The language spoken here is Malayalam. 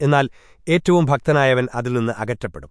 എന്നാൽ ഏറ്റവും ഭക്തനായവൻ അതിൽ നിന്ന് അകറ്റപ്പെടും.